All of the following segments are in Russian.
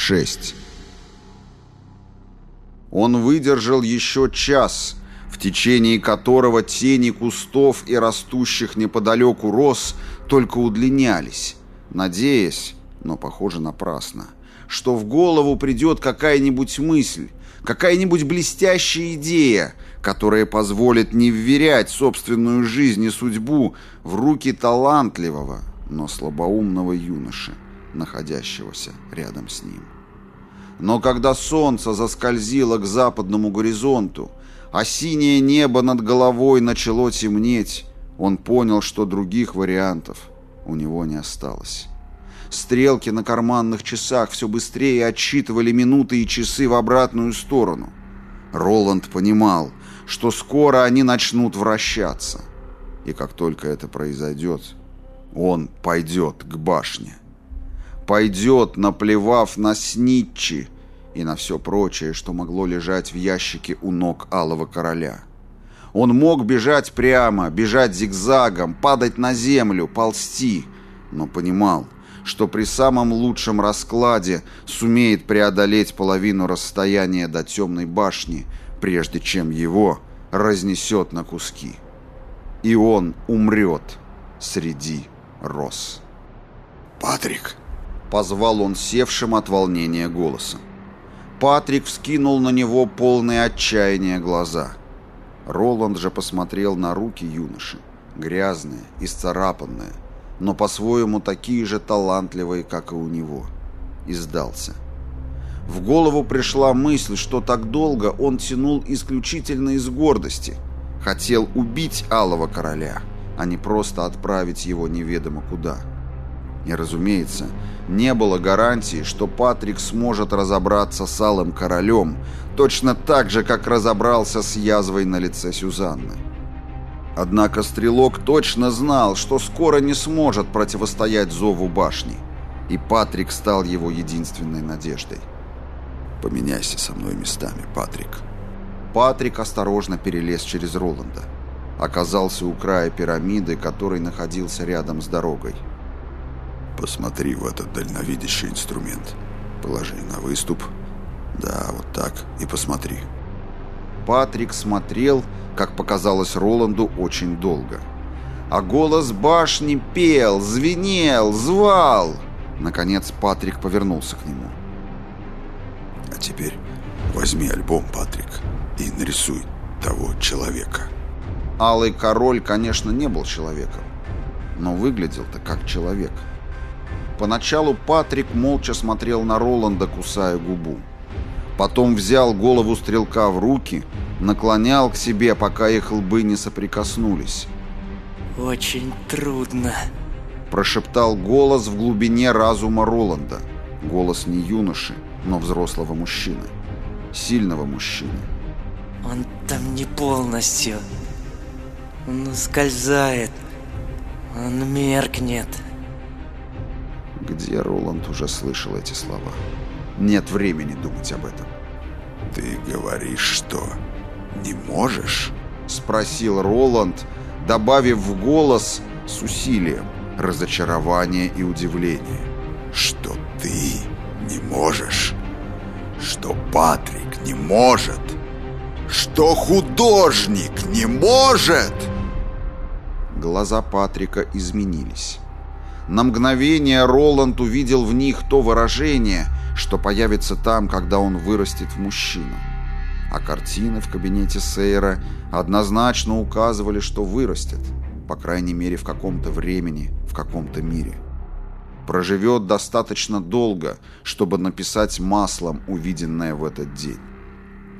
шесть. Он выдержал еще час, в течение которого тени кустов и растущих неподалеку роз только удлинялись, надеясь, но, похоже, напрасно, что в голову придет какая-нибудь мысль, какая-нибудь блестящая идея, которая позволит не вверять собственную жизнь и судьбу в руки талантливого, но слабоумного юноши, находящегося рядом с ним. Но когда солнце заскользило к западному горизонту, а синее небо над головой начало темнеть, он понял, что других вариантов у него не осталось. Стрелки на карманных часах все быстрее отсчитывали минуты и часы в обратную сторону. Роланд понимал, что скоро они начнут вращаться. И как только это произойдет, он пойдет к башне. Пойдет, наплевав на снитчи и на все прочее, что могло лежать в ящике у ног Алого Короля. Он мог бежать прямо, бежать зигзагом, падать на землю, ползти, но понимал, что при самом лучшем раскладе сумеет преодолеть половину расстояния до темной башни, прежде чем его разнесет на куски. И он умрет среди роз. «Патрик!» — позвал он севшим от волнения голосом. Патрик вскинул на него полные отчаяния глаза. Роланд же посмотрел на руки юноши, грязные, исцарапанные, но по-своему такие же талантливые, как и у него, и сдался. В голову пришла мысль, что так долго он тянул исключительно из гордости, хотел убить Алого Короля, а не просто отправить его неведомо куда. И, разумеется, не было гарантии, что Патрик сможет разобраться с Алым Королем точно так же, как разобрался с язвой на лице Сюзанны. Однако Стрелок точно знал, что скоро не сможет противостоять зову башни, и Патрик стал его единственной надеждой. «Поменяйся со мной местами, Патрик». Патрик осторожно перелез через Роланда. Оказался у края пирамиды, который находился рядом с дорогой. «Посмотри в этот дальновидящий инструмент. Положи на выступ. Да, вот так. И посмотри». Патрик смотрел, как показалось Роланду, очень долго. А голос башни пел, звенел, звал. Наконец Патрик повернулся к нему. «А теперь возьми альбом, Патрик, и нарисуй того человека». Алый король, конечно, не был человеком, но выглядел-то как человек. Поначалу Патрик молча смотрел на Роланда, кусая губу. Потом взял голову стрелка в руки, наклонял к себе, пока их лбы не соприкоснулись. «Очень трудно», – прошептал голос в глубине разума Роланда. Голос не юноши, но взрослого мужчины. Сильного мужчины. «Он там не полностью. Он ускользает. Он меркнет». Где Роланд уже слышал эти слова? Нет времени думать об этом. «Ты говоришь, что не можешь?» Спросил Роланд, добавив в голос с усилием разочарование и удивление. «Что ты не можешь? Что Патрик не может? Что художник не может?» Глаза Патрика изменились. На мгновение Роланд увидел в них то выражение, что появится там, когда он вырастет в мужчину. А картины в кабинете Сейра однозначно указывали, что вырастет, по крайней мере в каком-то времени, в каком-то мире. Проживет достаточно долго, чтобы написать маслом увиденное в этот день.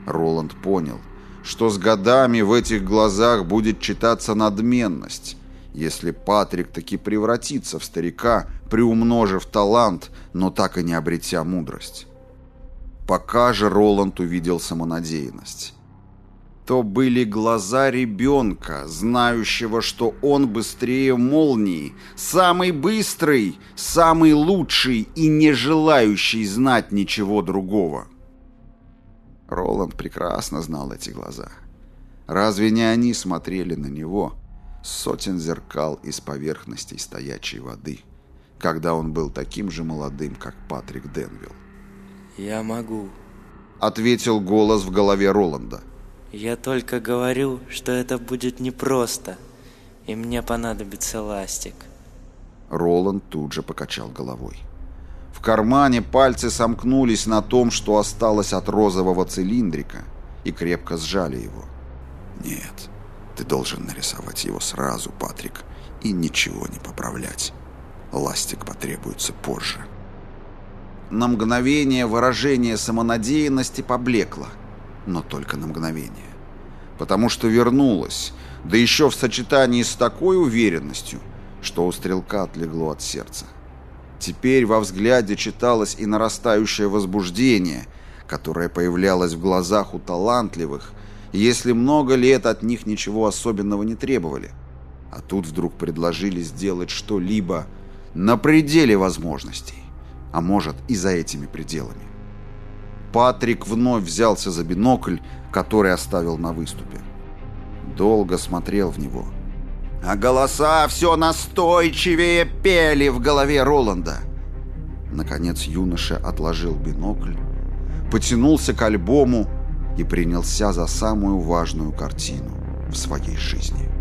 Роланд понял, что с годами в этих глазах будет читаться надменность, если Патрик таки превратится в старика, приумножив талант, но так и не обретя мудрость. Пока же Роланд увидел самонадеянность. То были глаза ребенка, знающего, что он быстрее молнии, самый быстрый, самый лучший и не желающий знать ничего другого. Роланд прекрасно знал эти глаза. Разве не они смотрели на него, сотен зеркал из поверхностей стоячей воды, когда он был таким же молодым, как Патрик Денвилл. Я могу. Ответил голос в голове Роланда. Я только говорю, что это будет непросто, и мне понадобится ластик. Роланд тут же покачал головой. В кармане пальцы сомкнулись на том, что осталось от розового цилиндрика, и крепко сжали его. Нет, ты должен нарисовать его сразу, Патрик, и ничего не поправлять. Ластик потребуется позже. На мгновение выражение самонадеянности поблекло, но только на мгновение. Потому что вернулось, да еще в сочетании с такой уверенностью, что у стрелка отлегло от сердца. Теперь во взгляде читалось и нарастающее возбуждение, которое появлялось в глазах у талантливых, если много лет от них ничего особенного не требовали. А тут вдруг предложили сделать что-либо на пределе возможностей а может и за этими пределами. Патрик вновь взялся за бинокль, который оставил на выступе. Долго смотрел в него. А голоса все настойчивее пели в голове Роланда. Наконец юноша отложил бинокль, потянулся к альбому и принялся за самую важную картину в своей жизни.